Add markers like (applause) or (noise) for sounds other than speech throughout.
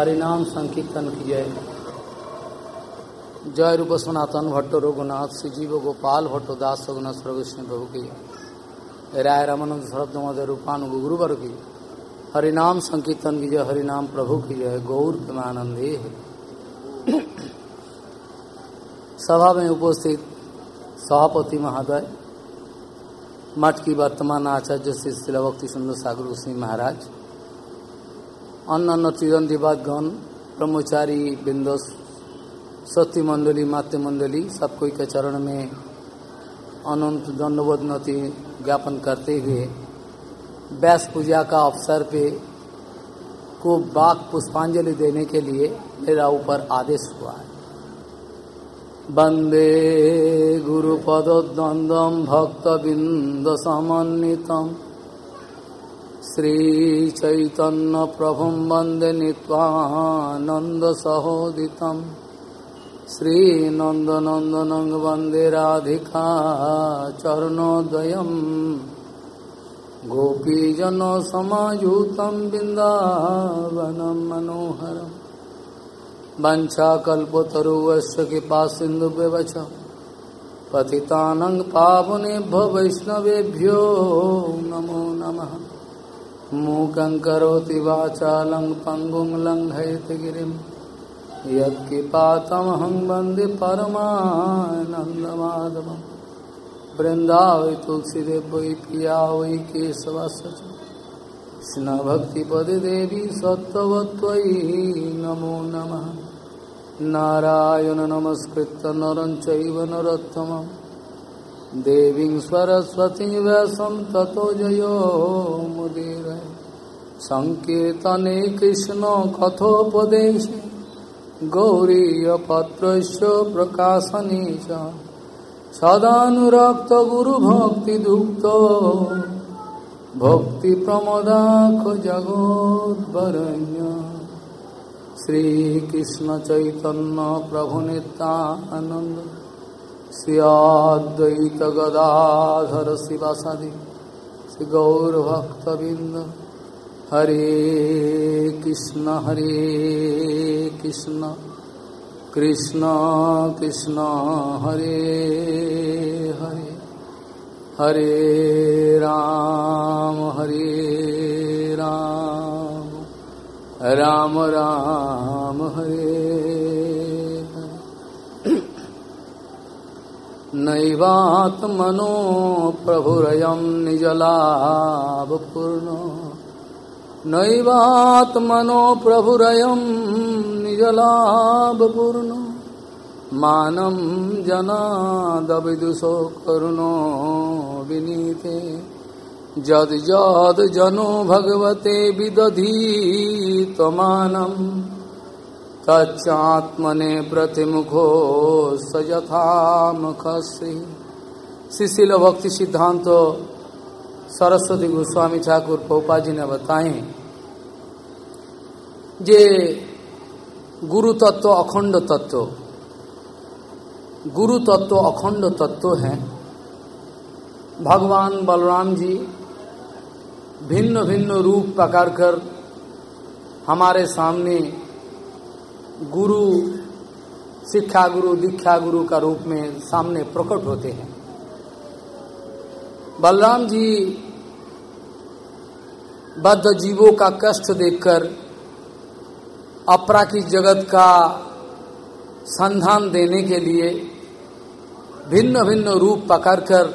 हरिनाम संकीर्तन की जय रूप सनातन भट्ट रघुनाथ, श्री जीव गोपाल भट्ट दास रघुनाथ सर्वकृष्ण प्रभु की। राय रमानंद शरद मदय रूपानु गुरुवर की। हरिनाम संकीर्तन की जय हरिनाम प्रभु की जय गौर प्रेमानंदे। सभा में उपस्थित सभापति महोदय, मठ की वर्तमान आचार्य श्री शिला सुंदर सागर सिंह महाराज अन्य तीरंदीबादगण ब्रह्मचारी बिंदस सती मंडली मात्य मंडली सब कोई के चरण में अनंत दंडवत ज्ञापन करते हुए व्यास पूजा का अवसर पे को बाक पुष्पांजलि देने के लिए मेरा ऊपर आदेश हुआ है। वंदे गुरुपद्वंदम भक्त बिंद समन्वितम श्रीचैतन्य प्रभुं वंदे नीत्वानन्दसहोदितं श्रीनन्दनन्दनं वंदे राधिका चरणोदयम् गोपीजनसमायुतं बिन्दावनं मनोहरम् वञ्चाकल्पतरुवस्य कृपा सिन्धुव्यवच पतितानं पावनेभ्यो वैष्णवेभ्यो नमो नमः। मूकं करोति वाचालं, पङ्गुं लङ्घयति गिरिं यत्किपातमहं वंदे परमानन्दमाधवं तुलसीदेव वै पिया वै केशवस्य कृष्णभक्तिपदे देवी सत्त्ववत्त्वयि नमो नमः। नारायण नमस्कृत्य नरं चैव नरोत्तमम्। देवीं सरस्वती व्यासं ततो जयो मुदीर। सङ्कीर्तने कृष्णकथोपदेशे गौरीयपत्रस्य प्रकाशने च। सदानुरक्तगुरुभक्तिदुग्धो भक्तिप्रमदाख जगोद्वरण्य श्रीकृष्णचैतन्यप्रभुनितानन्द श्रियाद्वैत गदाधर शिवासादि श्री गौरभक्तबिंद हरे कृष्ण हरे कृष्ण। कृष्ण कृष्ण, हरे हरे। हरे राम हरे राम। राम राम, हरे। नैवात्मनो प्रभुरयं निजलाभपूर्ण। नैवात्मनो प्रभुरयं निजलाभपूर्ण। मानं जनादविदुषो करुणो विनीते। जद जनो भगवते विदधीतमानम् तच्चात्मने प्रतिमुखो सजथा मुखश्री शिशिल भक्ति सिद्धांत तो सरस्वती गोस्वामी ठाकुर पोपा जी ने बताए जे गुरु तत्व अखंड तत्व गुरु तत्व अखंड तत्व है। भगवान बलराम जी भिन्न भिन्न रूप पकड़ कर हमारे सामने गुरु, शिक्षा गुरु, दीक्षा गुरु का रूप में सामने प्रकट होते हैं। बलराम जी बद्ध जीवों का कष्ट देखकर अपराकिक जगत का संधान देने के लिए भिन्न भिन्न रूप पकड़कर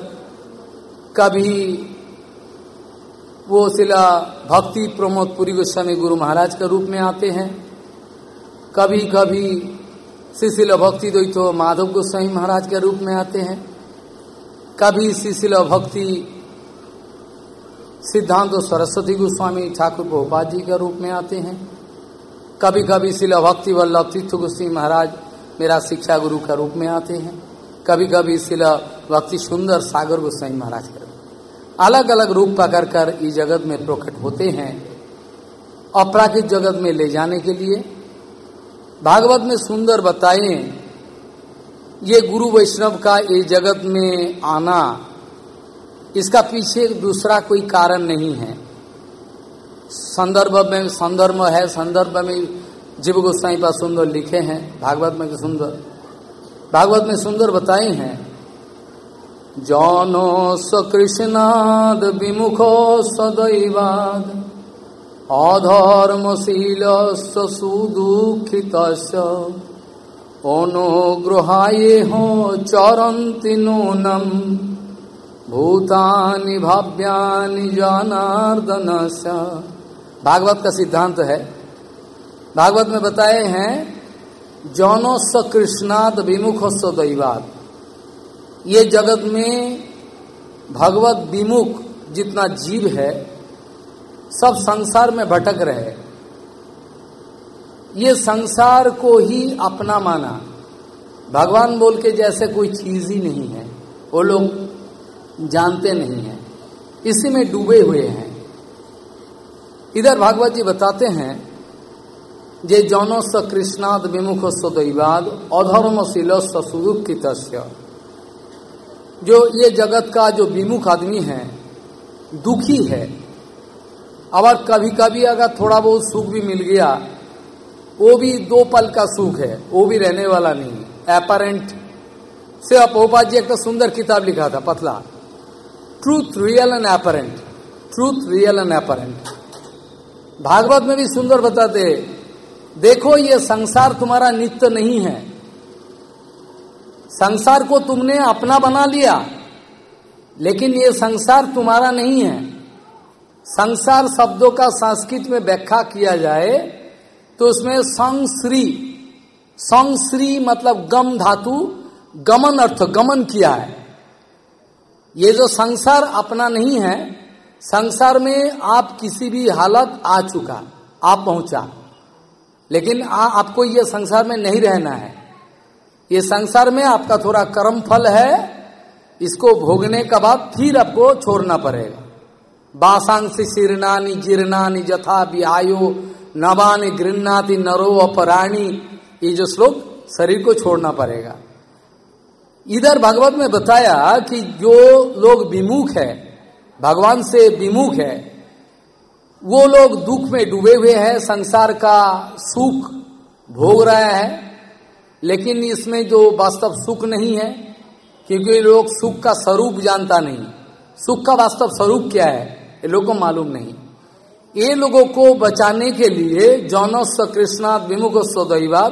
कभी वो शिला भक्ति प्रमोद पुरी गोस्वामी गुरु महाराज के रूप में आते हैं। कभी कभी शिशिल भक्ति द्वैतो माधव गोस्वामी महाराज के रूप में आते हैं। कभी शिशिल भक्ति सिद्धांत सरस्वती गोस्वामी ठाकुर गोपाल जी के रूप में आते हैं। कभी कभी शिला भक्ति वल्लभ तीर्थ गोस्वामी महाराज मेरा शिक्षा गुरु का रूप में आते हैं। कभी कभी शिला भक्ति सुंदर सागर गोस्वाई महाराज के अलग अलग रूप पकड़ कर इस जगत में प्रकट होते हैं। अपराकित जगत में ले जाने के लिए भागवत में सुंदर बताए, ये गुरु वैष्णव का ये जगत में आना, इसका पीछे दूसरा कोई कारण नहीं है। संदर्भ में संदर्भ है, संदर्भ में जीव गोस्वाई पास सुंदर लिखे हैं, भागवत में सुंदर। भागवत में सुंदर बताए हैं, जौनो कृष्णाद विमुखो सदैवाद। अधर्मशील सुदुखित अनुग्रहाये हो चरंति नूनम। भूतानि भाव्यानि जनार्दन भागवत का सिद्धांत है। भागवत में बताए हैं जौनो स कृष्णाद विमुख दैवाद। ये जगत में भगवत विमुख जितना जीव है सब संसार में भटक रहे। ये संसार को ही अपना माना। भगवान बोल के जैसे कोई चीज़ ही नहीं है। वो लोग जानते नहीं है। इसी में डूबे हुए हैं। इधर भागवत जी बताते हैं, जे जौनो स कृष्णाद विमुख सदैवाद अधर्मशील ससुदुखित जो ये जगत का जो विमुख आदमी है, दुखी है और कभी कभी अगर थोड़ा बहुत सुख भी मिल गया, वो भी दो पल का सुख है, वो भी रहने वाला नहीं एपरेंट से अपोपा जी एक तो सुंदर किताब लिखा था, पतला। Truth real and apparent truth real and apparent Bhagavat में भी सुंदर बताते देखो ये संसार तुम्हारा नित्य नहीं है। संसार को तुमने अपना बना लिया, लेकिन ये संसार तुम्हारा नहीं है। संसार शब्दों का संस्कृत में व्याख्या किया जाए तो उसमें संश्री संश्री मतलब गम धातु गमन अर्थ गमन किया है। ये जो संसार अपना नहीं है संसार में आप किसी भी हालत आ चुका आप पहुँचा लेकिन आ, आपको ये संसार में नहीं रहना है। ये संसार में आपका थोड़ा कर्म फल है इसको भोगने के बाद फिर आपको छोड़ना पड़ेगा। बासांसी शीर्णानी जीर्णानी जथा आयो, नवानी गृहनाति नरो अपराणी। ये जो श्लोक शरीर को छोड़ना पड़ेगा। इधर भगवत में बताया कि जो लोग विमुख है, भगवान से विमुख है, वो लोग दुख में डूबे हुए हैं, संसार का सुख भोग रहा है, लेकिन इसमें जो वास्तव सुख नहीं है, क्योंकि लोग सुख का स्वरूप जानता नहीं। सुख का वास्तव स्वरूप क्या है? ये लोग को मालूम नहीं। ये लोगों को बचाने के लिए जौन स कृष्णा विमुख स्वदैवाद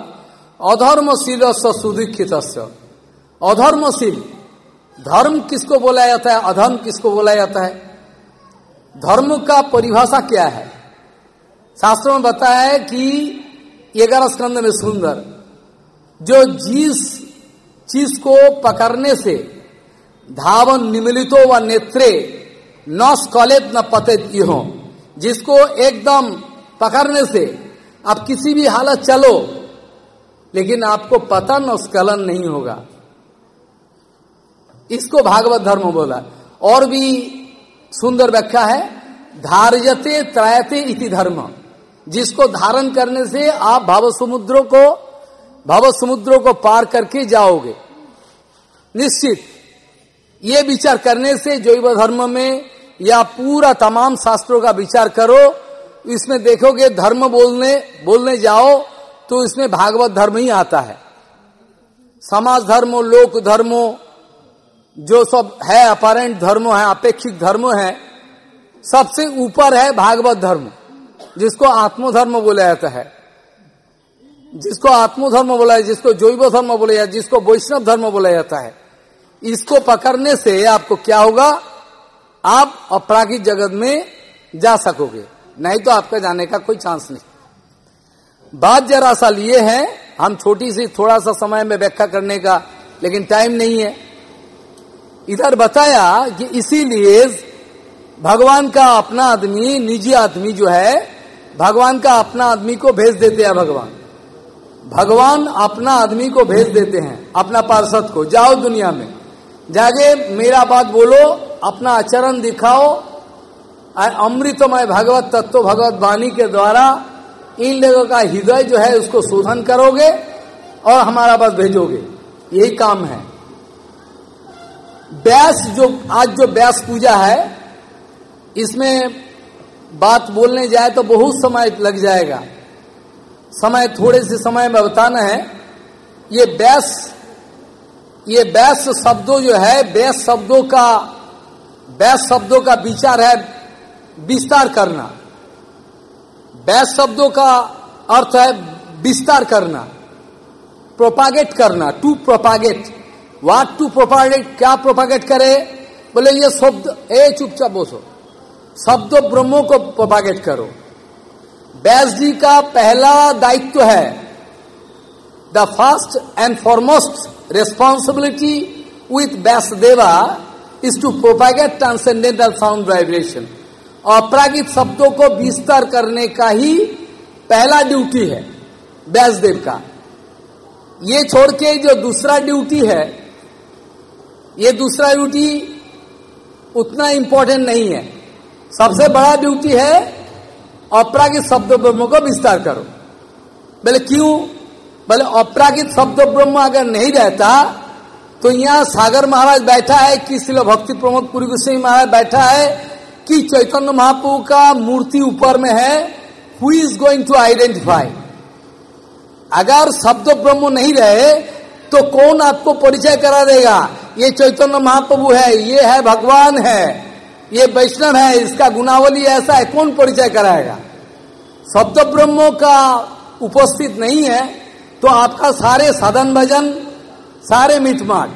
अधर्मशील सुदीक्षित अधर्मशील, धर्म किसको बोला जाता है? अधर्म किसको बोला जाता है? धर्म का परिभाषा क्या है? शास्त्रों में बताया है कि ग्यारह स्कंद में सुंदर, जो जिस चीज़ को पकड़ने से धावन निमिलितो व नेत्रे न स्कलेत न पतित हो। जिसको एकदम पकड़ने से आप किसी भी हालत चलो, लेकिन आपको पतन और स्खलन नहीं होगा। इसको भागवत धर्म बोला। और भी सुंदर व्याख्या है, धार्यते त्रायते इति धर्म। जिसको धारण करने से आप भाव समुद्रों को, भाव समुद्रों को पार करके जाओगे। निश्चित। ये विचार करने से जैव धर्म में या पूरा तमाम शास्त्रों का विचार करो, इसमें देखोगे धर्म बोलने बोलने जाओ तो इसमें भागवत धर्म ही आता है। समाज धर्म, लोक धर्मो, जो सब है, अपारेंट धर्म है, अपेक्षित धर्म है, सबसे ऊपर है भागवत धर्म, जिसको आत्मधर्म बोला जाता है। जिसको आत्मधर्म बोला है जिसको जैव धर्म बोला जाता है जिसको वैष्णव धर्म बोला जाता है। इसको पकड़ने से आपको क्या होगा? आप अपरागिक जगत में जा सकोगे। नहीं तो आपका जाने का कोई चांस नहीं। बात जरा सा लिए है, हम छोटी सी थोड़ा सा समय में व्याख्या करने का, लेकिन टाइम नहीं है। इधर बताया कि इसीलिए भगवान का अपना आदमी, निजी आदमी जो है, भगवान का अपना आदमी को भेज देते हैं भगवान। भगवान अपना आदमी को भेज देते हैं, अपना पार्षद को, जाओ दुनिया में। जाके मेरा बात बोलो, अपना आचरण दिखाओ। अमृतमय भगवत तत्व, भगवत वाणी के द्वारा इन लोगों का हृदय जो है, उसको शोधन करोगे और हमारा पास भेजोगे। यही काम है। व्यास जो, आज जो व्यास पूजा है, इसमें बात बोलने जाए तो बहुत समय लग जाएगा। समय थोड़े से समय में बताना है। ये बैस ये बैस शब्दों जो है, बैस शब्दों का, बैस शब्दों का विचार है विस्तार करना। बैस शब्दों का अर्थ है विस्तार करना प्रोपागेट करना to propagate what to propagate क्या प्रोपागेट करे? बोले, ये शब्द, ए, चुपचाप बोसो। शब्द ब्रह्मों को प्रोपागेट करो। बैस जी का पहला दायित्व है first and foremost responsibility with बैस देवा is to propagate transcendental sound vibration अपरागित शब्दों को विस्तार करने का ही पहला ड्यूटी है व्यासदेव का। ये छोड़ के जो दूसरा ड्यूटी है, ये दूसरा ड्यूटी उतना इंपॉर्टेंट नहीं है। सबसे बड़ा ड्यूटी है अपरागित शब्द को विस्तार करो। बोले क्यों? बोले अपरागित शब्द ब्रह्म अगर नहीं रहता तो यहाँ सागर महाराज बैठा है, कि शिल भक्ति प्रमोद पुरी गोस्वामी महाराज बैठा है, कि चैतन्य महाप्रभु का मूर्ति ऊपर में है who is going to identify अगर शब्द ब्रह्म नहीं रहे तो कौन आपको परिचय करा देगा? ये चैतन्य महाप्रभु है, ये है भगवान है, ये वैष्णव है, इसका गुनावली ऐसा है, कौन परिचय कराएगा? शब्द ब्रह्मों का उपस्थित नहीं है तो आपका सारे साधन भजन, सारे मिटमाट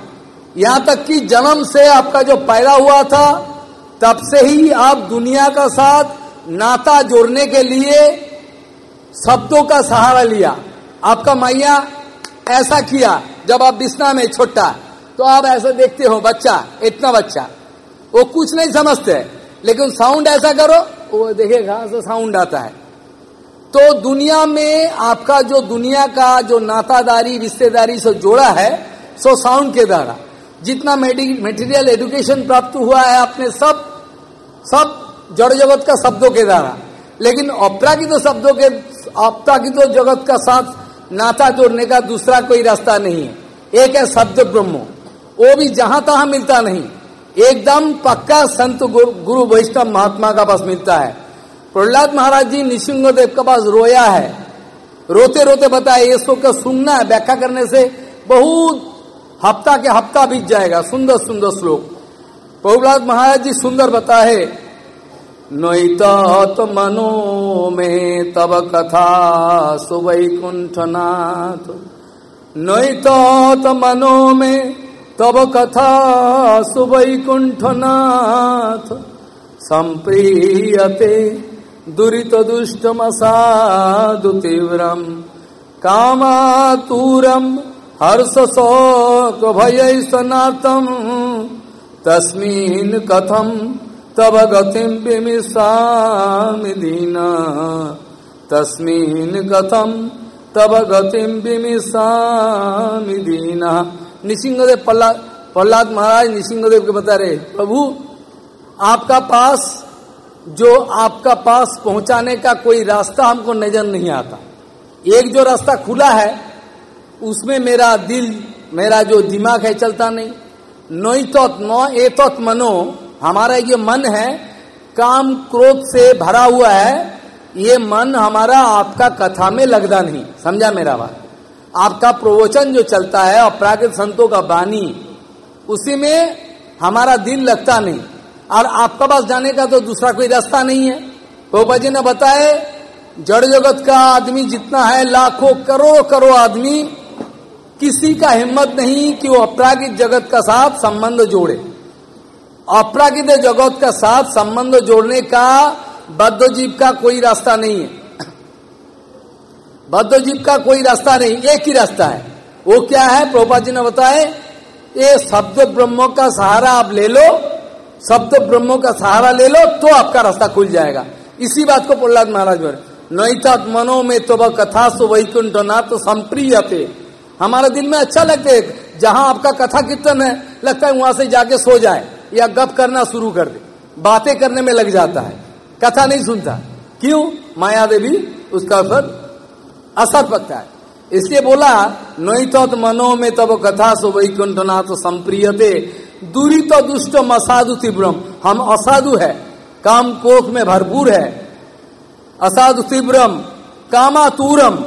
यहाँ तक कि जन्म से आपका जो पैदा हुआ था, तब से ही आप दुनिया का साथ नाता जोड़ने के लिए शब्दों का सहारा लिया। आपका मैया ऐसा किया, जब आप बिस्ना में छोटा तो आप ऐसा देखते हो, बच्चा, इतना बच्चा। वो कुछ नहीं समझते, लेकिन साउंड ऐसा करो, वो देखेगा साउंड आता है। तो दुनिया में आपका जो दुनिया का जो नातादारी, रिश्तेदारी से जोड़ा है, सो साउंड के द्वारा। जितना मेटेरियल एजुकेशन प्राप्त हुआ है आपने सब सब जड़ जगत का शब्दों के द्वारा। लेकिन अपरागित तो शब्दों के अपरागित तो जगत का साथ नाता जोड़ने का दूसरा कोई रास्ता नहीं है। एक है शब्द ब्रह्म। वो भी जहाँ तहां मिलता नहीं। एकदम पक्का संत गुरु वैष्णव महात्मा का पास मिलता है। प्रहलाद महाराज जी निशिंग देव के पास रोया है। रोते रोते बताए, ये सो का सुनना है, व्याख्या करने से बहुत हफ़्ता के हफ़्ता बीत जाएगा सुंदर सुंदर श्लोक। प्रहलाद महाराज जी सुंदर बताए नैत मनो में तब कथा सुवैकुंठनाथ। नैत मनो में तब कथा सुवैकुंठनाथ। संप्रियते दुरीत दुष्टमसाधु तीव्रम कामातूरम हर्ष शोक भय सनातम तस्मीन कथम तब गतिम विमिषामि दीना। तस्मीन कथम तब गतिम विमिषामि दीना। निसिंहदेव प्रहलाद प्रहलाद महाराज निसिंहदेव के बता रहे, प्रभु, आपका पास जो आपका पास पहुँचाने का कोई रास्ता हमको नज़र नहीं आता। एक जो रास्ता खुला है, उसमें मेरा दिल, मेरा जो दिमाग है चलता नहीं। नई तत् न ए तत् मनो, हमारा ये मन है, काम क्रोध से भरा हुआ है, ये मन हमारा आपका कथा में लगता नहीं। समझा मेरा बात? आपका प्रवचन जो चलता है अपरागित संतों का बानी, उसी में हमारा दिल लगता नहीं। और आपका पास जाने का तो दूसरा कोई रास्ता नहीं है। गोपा जी ने बताए जड़ जगत का आदमी जितना है, लाखों, करोड़ों, करोड़ आदमी, किसी का हिम्मत नहीं कि वो अपरागित जगत का साथ संबंध जोड़े। अपरागित जगत का साथ संबंध जोड़ने का बद्ध जीव का कोई रास्ता नहीं है। (coughs) बद्ध जीव का कोई रास्ता नहीं, एक ही रास्ता है। वो क्या है? प्रोपा जी ने बताए ये शब्द ब्रह्म का सहारा आप ले लो शब्द ब्रह्म का सहारा ले लो तो आपका रास्ता खुल जाएगा। इसी बात को प्रहलाद महाराज बोले नैतात मनो में तो वह कथा सो वैकुंठ ना तो संप्रिय थे। हमारे दिल में अच्छा लगते है, जहाँ आपका कथा कीर्तन है, लगता है वहाँ से जाके सो जाए, या गप करना शुरू कर दे। बातें करने में लग जाता है। कथा नहीं सुनता। क्यों? माया देवी उसका असर असर पकता है। इसलिए बोला नई तो मनो में तब कथा सो वैकुंठनाथ संप्रियते दूरी तो दुष्ट असाधु तीव्रम हम असाधु है, काम कोख में भरपूर है। असाधु तीव्रम कामातूरम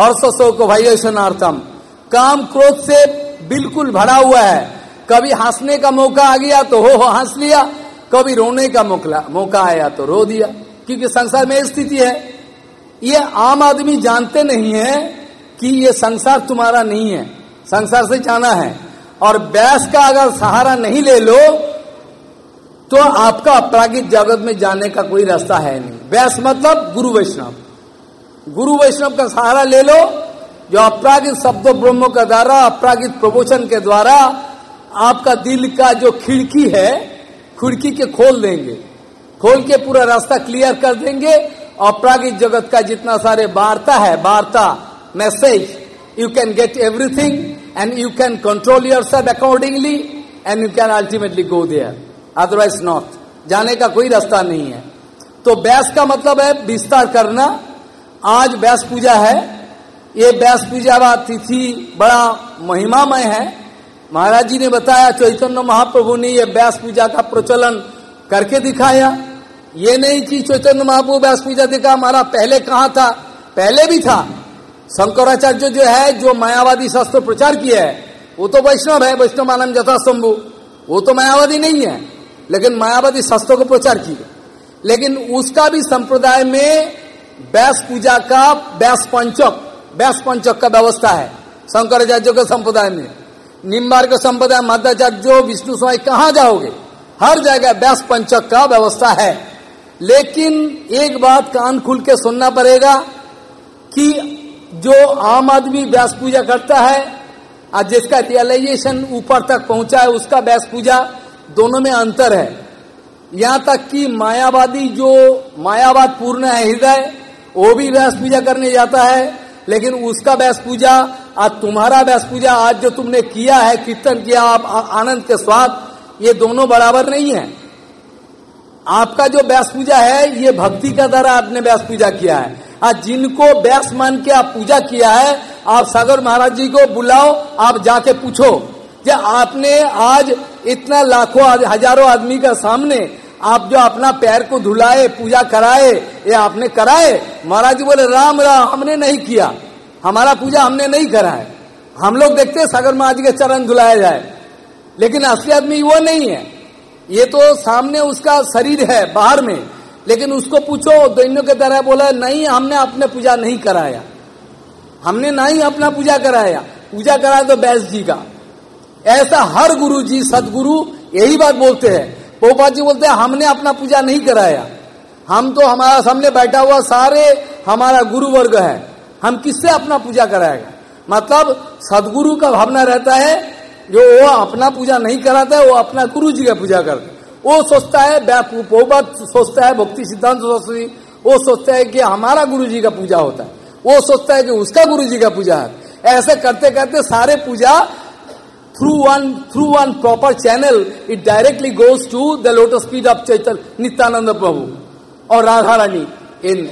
हर्ष शोक भाई सुनार्थम काम क्रोध से बिल्कुल भरा हुआ है। कभी हंसने का मौका आ गया तो हो हो हंस लिया, कभी रोने का मौका आया तो रो दिया। क्योंकि संसार में स्थिति है। ये आम आदमी जानते नहीं है कि ये संसार तुम्हारा नहीं है। संसार से जाना है। और बैस का अगर सहारा नहीं ले लो तो आपका अपरागित जगत में जाने का कोई रास्ता है नहीं। व्यास मतलब गुरु वैष्णव। गुरु वैष्णव का सहारा ले लो, जो अपरागित शब्द, ब्रह्म का द्वारा, अपरागित प्रवोचन के द्वारा आपका दिल का जो खिड़की है, खिड़की के खोल देंगे। खोल के पूरा रास्ता क्लियर कर देंगे। अपरागित जगत का जितना सारे वार्ता है, वार्ता message you can get everything you can control yourself accordingly and you can ultimately go there otherwise not जाने का कोई रास्ता नहीं है। तो बैस का मतलब है विस्तार करना। आज बैस पूजा है। ये बैस पूजा तिथि बड़ा महिमामय है। महाराज जी ने बताया चैतन्य महाप्रभु ने ये व्यास पूजा का प्रचलन करके दिखाया। ये नहीं कि चैतन्य महाप्रभु व्यास पूजा दिखा, हमारा पहले कहा था? पहले भी था। शंकराचार्य जो है, जो मायावादी शास्त्र प्रचार किया है, वो तो वैष्णव है, वैष्णव मानव जथा शंभु वो तो मायावादी नहीं है, लेकिन मायावादी शास्त्रों को प्रचार किए लेकिन उसका भी संप्रदाय में व्यास पूजा का व्यास पंचक व्यास पंचक का व्यवस्था है, शंकराचार्य के संप्रदाय में। निम्बार के संप्रदाय मध्याचार्य, विष्णु स्वामी कहा जाओगे? हर जगह व्यास पंचक का व्यवस्था है। लेकिन एक बात कान खुल के सुनना पड़ेगा कि जो आम आदमी व्यास पूजा करता है, और जिसका रियलाइजेशन ऊपर तक पहुँचा है, उसका व्यास पूजा दोनों में अंतर है। यहाँ तक कि मायावादी जो मायावाद पूर्ण है हृदय, वो भी व्यास पूजा करने जाता है, लेकिन उसका व्यास पूजा आज तुम्हारा व्यास पूजा आज जो तुमने किया है, कीर्तन किया, आप आनंद के स्वाद, ये दोनों बराबर नहीं है। आपका जो व्यास पूजा है, ये भक्ति का द्वारा आपने व्यास पूजा किया है। आज जिनको व्यास मान के आप पूजा किया है, आप सागर महाराज जी को बुलाओ, आप जाके पूछो। कि आपने आज इतना लाखों हज़ारों आदमी का सामने आप जो अपना पैर को धुलाए, पूजा कराए, ये आपने कराए? महाराज जी बोले, राम राम, हमने नहीं किया। हमारा पूजा हमने नहीं करा है। हम लोग देखते हैं सागर महाराज जी के चरण धुलाया जाए। लेकिन असली आदमी वो नहीं है। ये तो सामने उसका शरीर है बाहर में। लेकिन उसको पूछो दैन्यों के तरह बोला, नहीं, हमने अपने पूजा नहीं कराया। हमने नहीं अपना पूजा कराया। पूजा कराया तो बैस जी का। ऐसा हर गुरु जी सदगुरु यही बात बोलते हैं। पोपा जी बोलते हैं, हमने अपना पूजा नहीं कराया। हम तो हमारा, सामने बैठा हुआ सारे हमारा गुरु वर्ग है। हम किससे अपना पूजा कराएगा? मतलब सदगुरु का भावना रहता है, जो वो अपना पूजा नहीं कराता है, वो अपना गुरु जी का पूजा करता है। वो सोचता है सोचता है, भक्ति सिद्धांत सरस्वती वो सोचता है कि हमारा गुरु जी का पूजा होता है। वो सोचता है कि उसका गुरु जी का पूजा है। ऐसे करते करते सारे पूजा through one through one proper channel it directly goes to the lotus feet of Chaitanya Nityananda Prabhu और राधा रानी इन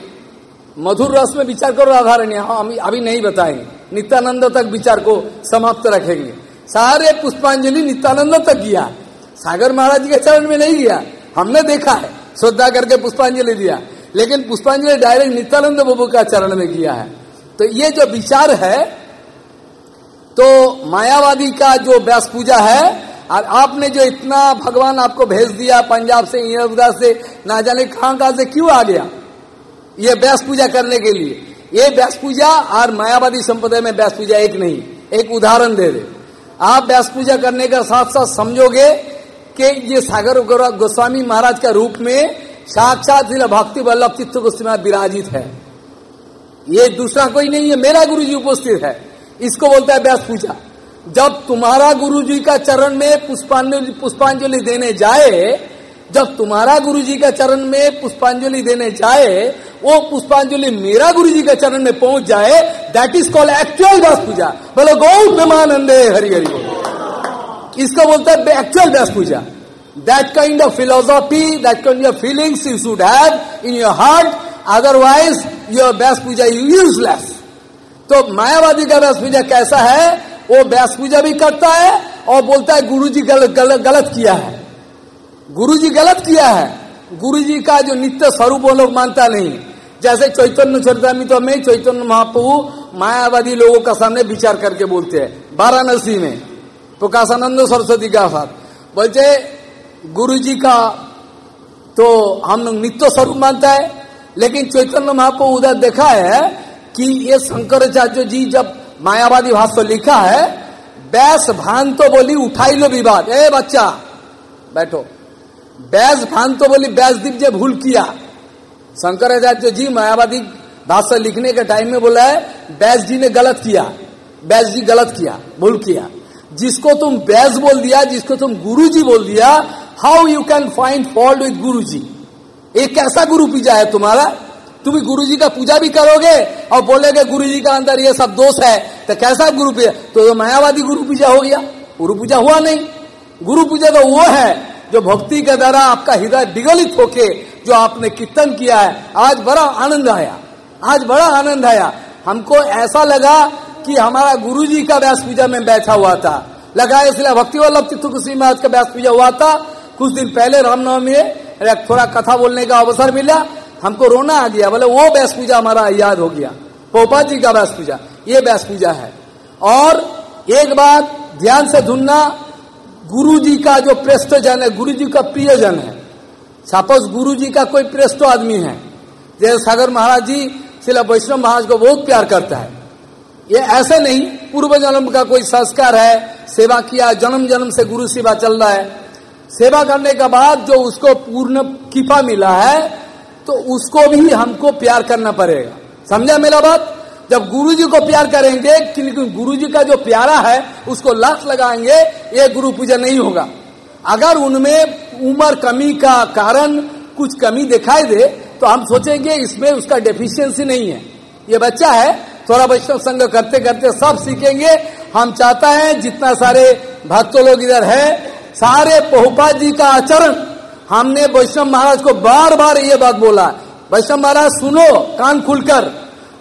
मधुर रस में विचार करो राधा रानी हम अभी नहीं बताएँगे। नित्यानंद तक विचार को समाप्त रखेंगे। सारे पुष्पांजलि नित्यानंद तक गया सागर महाराज जी के चरण में नहीं गया। हमने देखा है, श्रद्धा करके पुष्पांजलि दिया। लेकिन पुष्पांजलि डायरेक्ट नित्यानंद बाबू का चरण में किया है। तो ये जो विचार है तो मायावादी का जो व्यास पूजा है, और आपने जो इतना भगवान आपको भेज दिया पंजाब से उधर से, ना जाने कहाँ कहाँ से क्यों आ गया? ये व्यास पूजा करने के लिए। ये व्यास पूजा और मायावादी संप्रदाय में व्यास पूजा एक नहीं, एक उदाहरण दे दे। आप व्यास पूजा करने का साथ साथ समझोगे कि ये सागर गोस्वामी महाराज का रूप में साक्षात जिला भक्ति वल्लभ चित्त गोस्वामी विराजित है। ये दूसरा कोई नहीं है, मेरा गुरु जी उपस्थित है। इसको बोलता है व्यास पूजा। जब तुम्हारा गुरु जी का चरण में पुष्पांजलि पुष्पांजलि देने जाए, जब तुम्हारा गुरु जी का चरण में पुष्पांजलि देने जाए, वो पुष्पांजलि मेरा गुरु जी के चरण में पहुँच जाए that is called actual Vyasa Puja. बोलो गौ प्रेमानंदे हरि हरि इसको बोलता है actual Vyasa Puja. That kind of philosophy that kind of feelings you should have in your heart otherwise your Vyasa Puja useless तो मायावादी का व्यास पूजा कैसा है? वो व्यास पूजा भी करता है और बोलता है गुरु जी गलत गल, गलत किया है। गुरु जी गलत किया है। गुरु जी का जो नित्य स्वरूप वो लोग मानता नहीं। जैसे चैतन्य चरितमित में चैतन्य महाप्रभु मायावादी लोगों का सामने विचार करके बोलते हैं वाराणसी में। प्रकाशानंद सरस्वती का साथ बोलते गुरु जी का तो हम लोग नित्य स्वरूप मानता है, लेकिन चैतन्य महाप्रभु उधर देखा है कि ये शंकराचार्य जी जब मायावादी भाष्य लिखा है, बैस भान तो बोली उठाई लो विवाद। ए बच्चा, बैठो। बैस भान तो बोली बैस दीप जे भूल किया। शंकराचार्य जी मायावादी भाष्य लिखने के टाइम में बोला है, बैस जी ने गलत किया। बैस जी गलत किया, भूल किया। जिसको तुम बैस बोल दिया, जिसको तुम गुरु जी बोल दिया how you can find fault with Guru ji एक कैसा गुरु पूजा है तुम्हारा? तुम गुरु जी का पूजा भी करोगे और बोलेगे गुरु जी का अंदर ये सब दोष है तो कैसा गुरु पूजा? तो मायावादी गुरु पूजा हो गया। गुरु पूजा हुआ नहीं। गुरु पूजा तो वो है जो भक्ति के द्वारा आपका हृदय विगलित होके जो आपने कीर्तन किया है, आज बड़ा आनंद आया। आज बड़ा आनंद आया। हमको ऐसा लगा कि हमारा गुरु जी का व्यास पूजा में बैठा हुआ था। लगा इसलिए भक्ति वल्लभ तीर्थ महाराज का व्यास पूजा हुआ था। कुछ दिन पहले रामनवमी में थोड़ा कथा बोलने का अवसर मिला, हमको रोना आ गया। बोले, वो व्यास पूजा हमारा याद हो गया। पोपा जी का व्यास पूजा, ये व्यास पूजा है। और एक बात ध्यान से ढूंढना गुरु जी का जो प्रेष्ठ जन है गुरु जी का प्रिय जन है। सपोज़ गुरु जी का कोई प्रेष्ठ आदमी है, जैसे सागर महाराज जी शिला वैष्णव महाराज को बहुत प्यार करता है। ये ऐसे नहीं पूर्व जन्म का कोई संस्कार है, सेवा किया, जन्म जन्म से गुरु सेवा चल रहा है। सेवा करने के बाद जो उसको पूर्ण किफा मिला है तो उसको भी हमको प्यार करना पड़ेगा। समझा मेरा बात? जब गुरु जी को प्यार करेंगे क्योंकि गुरु जी का जो प्यारा है, उसको लात लगाएँगे, ये गुरु पूजा नहीं होगा। अगर उनमें उम्र कमी का कारण कुछ कमी दिखाई दे तो हम सोचेंगे इसमें उसका डेफिशिएंसी नहीं है। ये बच्चा है थोड़ा वैष्णव संग करते करते सब सीखेंगे। हम चाहता है जितना सारे भक्तों लोग इधर है, सारे पहुपा जी का आचरण। हमने वैष्णव महाराज को बार बार ये बात बोला, वैष्णव महाराज, सुनो, कान खुलकर।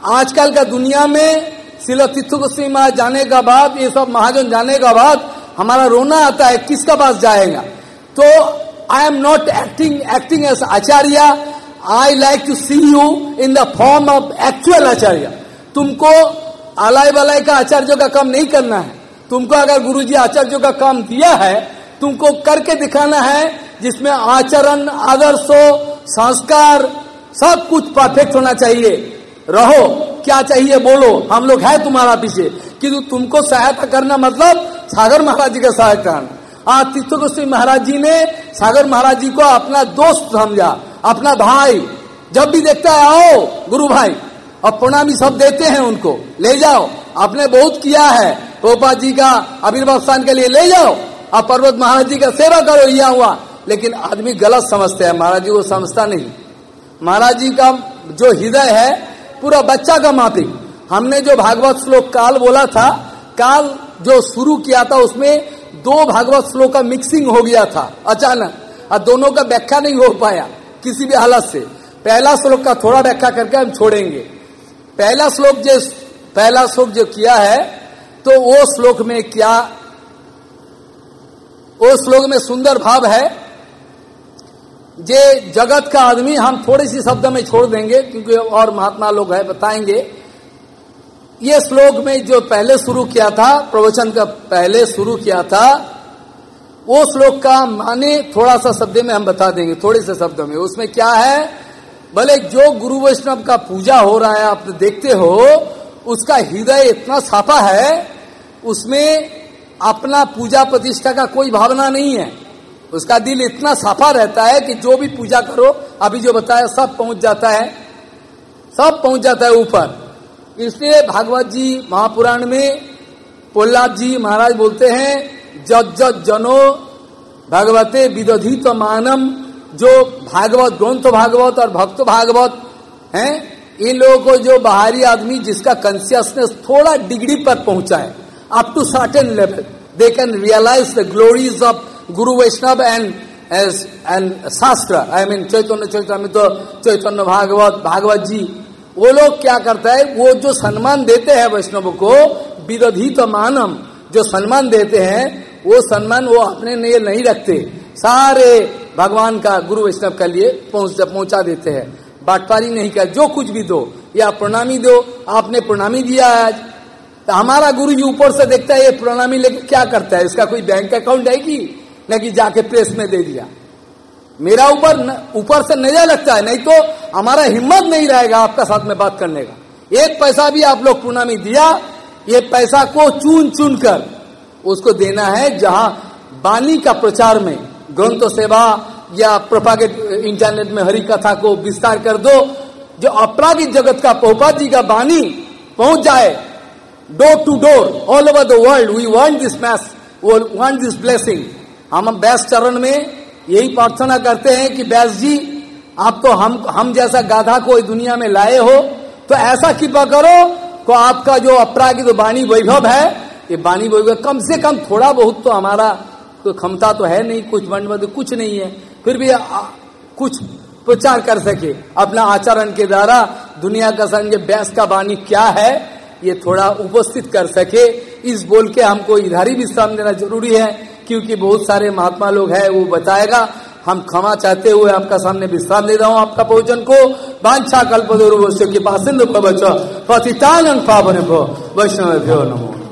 आजकल का दुनिया में शिला तीर्थ गोस्वी महाराज जाने का बाद ये सब महाजन जाने का बाद हमारा रोना आता है, किसका पास जाएगा? तो I am not acting acting as acharya. I like to see you in the form of actual acharya. तुमको आलाई बलाय का आचार्यों का काम नहीं करना है। तुमको अगर गुरुजी आचार्यों का काम दिया है, तुमको करके दिखाना है, जिसमें आचरण, आदर्शो, संस्कार, सब कुछ परफेक्ट होना चाहिए। रहो, क्या चाहिए बोलो, हम लोग है तुम्हारा पीछे। कि तुमको सहायता करना मतलब सागर महाराज जी का सहायता। आज तीर्थ गोस्वी महाराज जी ने सागर महाराज जी को अपना दोस्त समझा, अपना भाई। जब भी देखता है, आओ, गुरु भाई। और प्रणामी सब देते हैं उनको। ले जाओ। आपने बहुत किया है। गोपा जी का आविर्भाव स्थान के लिए ले जाओ। आप पर्वत महाराज जी का सेवा करो, यह हुआ। लेकिन आदमी गलत समझते हैं। महाराज जी को समझता नहीं। महाराज जी का जो हृदय है, पूरा बच्चा का मापी हमने जो भागवत श्लोक काल बोला था, काल जो शुरू किया था, उसमें दो भागवत श्लोक का मिक्सिंग हो गया था, अचानक। और दोनों का व्याख्या नहीं हो पाया, किसी भी हालत से। पहला श्लोक का थोड़ा व्याख्या करके हम छोड़ेंगे। पहला श्लोक जो, पहला श्लोक जो किया है तो वो श्लोक में क्या, वो श्लोक में सुंदर भाव है जे जगत का आदमी हम थोड़ी सी शब्द में छोड़ देंगे, क्योंकि और महात्मा लोग है, बताएँगे। ये श्लोक में जो पहले शुरू किया था, प्रवचन का पहले शुरू किया था, वो श्लोक का माने थोड़ा सा शब्द में हम बता देंगे, थोड़े से शब्द में। उसमें क्या है? भले जो गुरु वैष्णव का पूजा हो रहा है, आप देखते हो, उसका हृदय इतना साफा है, उसमें अपना पूजा प्रतिष्ठा का कोई भावना नहीं है। उसका दिल इतना साफा रहता है कि जो भी पूजा करो, अभी जो बताया, सब पहुँच जाता है। सब पहुँच जाता है ऊपर। इसलिए भागवत जी महापुराण में प्रहलाद जी महाराज बोलते हैं जज जनो भगवते विदधि तो मानम जो भागवत ग्रंथ भागवत और भक्त भागवत हैं इन लोगों को जो बाहरी आदमी जिसका कंसियसनेस थोड़ा डिग्री पर पहुँचा है up to certain level they can realize the glories of guru Vaishnava and and Shastra, I mean Chaitanya Chaitanya Chaitanya Bhagavat Bhagavat ji वो लोग क्या करता है? वो जो सम्मान देते हैं वैष्णव को विदधित मानम जो सम्मान देते हैं वो सम्मान वो अपने लिए नहीं रखते। सारे भगवान का गुरु वैष्णव के लिए पहुँच पहुँचा देते हैं। बाटपारी नहीं कर, जो कुछ भी दो, या प्रणामी दो, आपने प्रणामी दिया आज। तो हमारा गुरु जी ऊपर से देखता है, ये प्रणामी लेके क्या करता है? इसका कोई बैंक अकाउंट है कि? न कि जाके प्रेस में दे दिया। मेरा ऊपर ऊपर से नज़र लगता है, नहीं तो हमारा हिम्मत नहीं रहेगा आपका साथ में बात करने का। एक पैसा भी आप लोग प्रणामी दिया, ये पैसा को चुन चुन कर, उसको देना है जहाँ बानी का प्रचार में। ग्रंथ सेवा या प्रोपागेट इंटरनेट में हरि कथा को विस्तार कर दो, जो अपराधिक जगत का पोपा जी का बानी पहुँच जाए। Door to door all over the world we want this mercy want this blessing हम बैस चरण में यही प्रार्थना करते हैं कि बैस जी, आप तो हम हम जैसा गाधा को दुनिया में लाए हो तो ऐसा कृपा करो को आपका जो अपरागित वाणी वैभव है, ये वाणी वैभव कम से कम थोड़ा बहुत तो हमारा कोई क्षमता तो है नहीं कुछ मंड कुछ नहीं है फिर भी आ, कुछ प्रचार कर सके। अपना आचरण के द्वारा दुनिया का संग बैस का वाणी क्या है ये थोड़ा उपस्थित कर सके। इस बोल के हमको इधर ही विश्राम देना ज़रूरी है क्योंकि बहुत सारे महात्मा लोग हैं वो बताएगा हम क्षमा चाहते हुए आपका सामने विश्राम दे रहा हूँ आपका भोजन को। बांछा कल्प के पास पतितानंद पावन भो वैष्णव नमो।